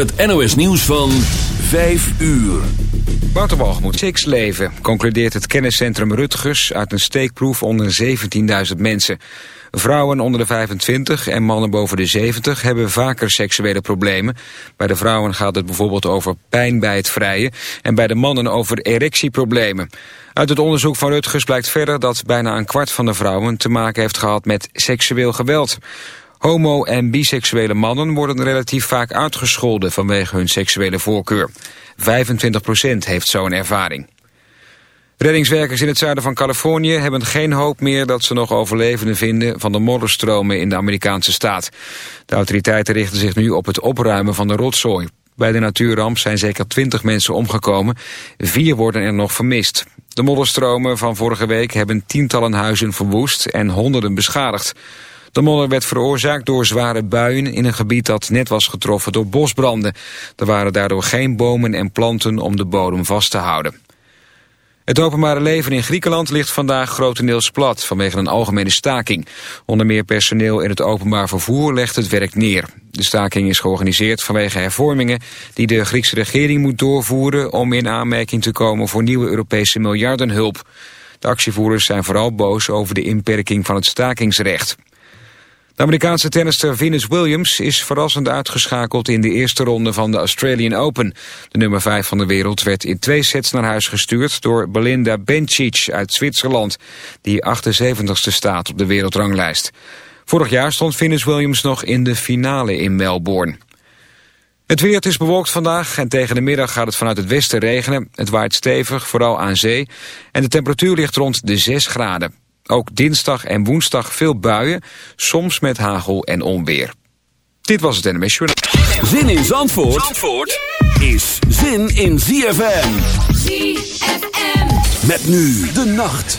Het NOS nieuws van 5 uur. moet Six leven, concludeert het kenniscentrum Rutgers... uit een steekproef onder 17.000 mensen. Vrouwen onder de 25 en mannen boven de 70 hebben vaker seksuele problemen. Bij de vrouwen gaat het bijvoorbeeld over pijn bij het vrijen... en bij de mannen over erectieproblemen. Uit het onderzoek van Rutgers blijkt verder dat bijna een kwart van de vrouwen... te maken heeft gehad met seksueel geweld. Homo- en biseksuele mannen worden relatief vaak uitgescholden vanwege hun seksuele voorkeur. 25% heeft zo'n ervaring. Reddingswerkers in het zuiden van Californië hebben geen hoop meer dat ze nog overlevenden vinden van de modderstromen in de Amerikaanse staat. De autoriteiten richten zich nu op het opruimen van de rotzooi. Bij de natuurramp zijn zeker 20 mensen omgekomen, vier worden er nog vermist. De modderstromen van vorige week hebben tientallen huizen verwoest en honderden beschadigd. De modder werd veroorzaakt door zware buien in een gebied dat net was getroffen door bosbranden. Er waren daardoor geen bomen en planten om de bodem vast te houden. Het openbare leven in Griekenland ligt vandaag grotendeels plat vanwege een algemene staking. Onder meer personeel in het openbaar vervoer legt het werk neer. De staking is georganiseerd vanwege hervormingen die de Griekse regering moet doorvoeren om in aanmerking te komen voor nieuwe Europese miljardenhulp. De actievoerders zijn vooral boos over de inperking van het stakingsrecht. De Amerikaanse tennister Venus Williams is verrassend uitgeschakeld in de eerste ronde van de Australian Open. De nummer 5 van de wereld werd in twee sets naar huis gestuurd door Belinda Bencic uit Zwitserland, die 78ste staat op de wereldranglijst. Vorig jaar stond Venus Williams nog in de finale in Melbourne. Het weer is bewolkt vandaag en tegen de middag gaat het vanuit het westen regenen. Het waait stevig, vooral aan zee. En de temperatuur ligt rond de 6 graden. Ook dinsdag en woensdag veel buien, soms met hagel en onweer. Dit was het NMS Journal. Zin in Zandvoort, Zandvoort is zin in ZFM. ZFM. Met nu de nacht.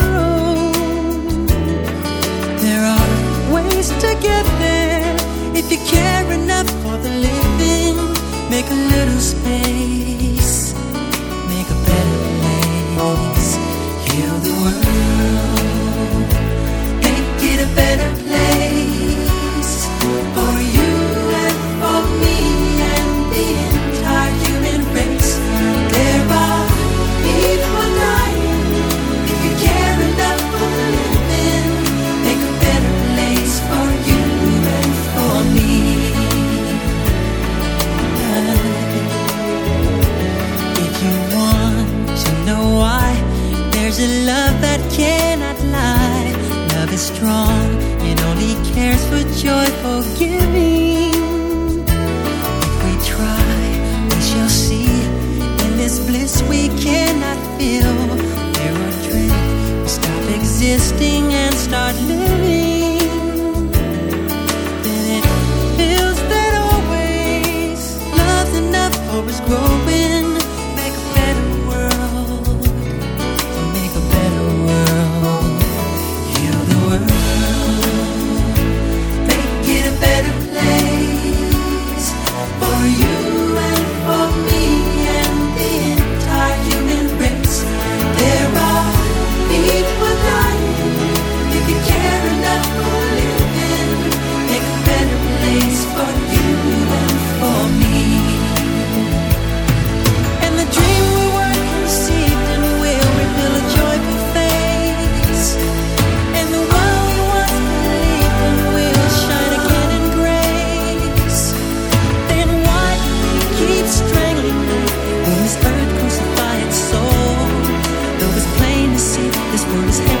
was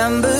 December